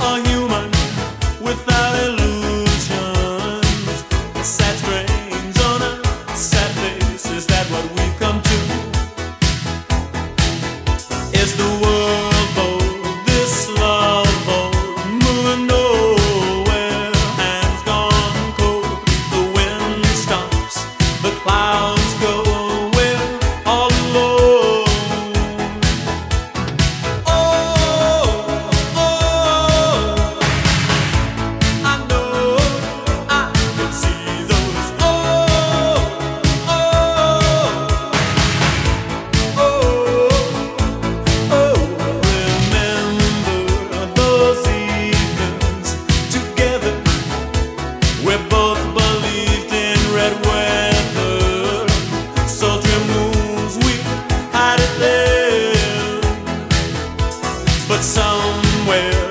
Are you? but somewhere